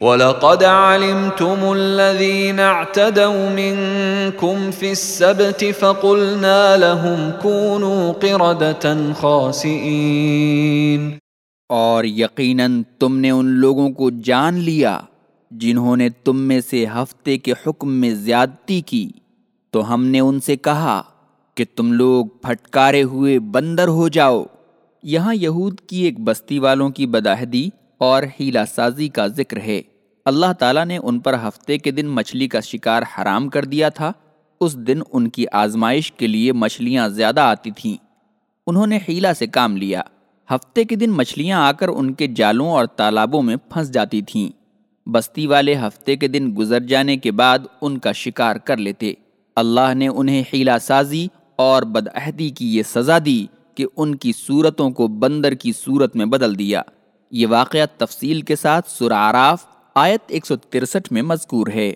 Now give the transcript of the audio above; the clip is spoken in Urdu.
وَلَقَدْ عَلِمْتُمُ الَّذِينَ اعْتَدَوْا مِنْكُمْ فِي السَّبْتِ فَقُلْنَا لَهُمْ كُونُوا قِرَدَةً خَاسِئِينَ اور یقیناً تم نے ان لوگوں کو جان لیا جنہوں نے تم میں سے ہفتے کے حکم میں زیادتی کی۔ تو ہم نے ان سے کہا کہ تم لوگ پھٹکارے ہوئے بندر ہو جاؤ۔ یہاں یہود کی ایک بستی والوں کی بداہدی اور ہیلا سازی کا ذکر ہے۔ اللہ تعالیٰ نے ان پر ہفتے کے دن مچھلی کا شکار حرام کر دیا تھا۔ اس دن ان کی آزمائش کے لیے مچھلیاں زیادہ آتی تھیں۔ انہوں نے ہیلا سے کام لیا۔ ہفتے کے دن مچھلیاں آ کر ان کے جالوں اور تالابوں میں پھنس جاتی تھیں۔ بستی والے ہفتے کے دن گزر جانے کے بعد ان کا شکار کر لیتے۔ اللہ نے انہیں ہیلا سازی اور بدعہدی کی یہ سزا دی کہ ان کی صورتوں کو بندر کی صورت میں بدل دیا۔ یہ واقعہ تفصیل کے ساتھ سرعراف آیت 163 میں مذکور ہے۔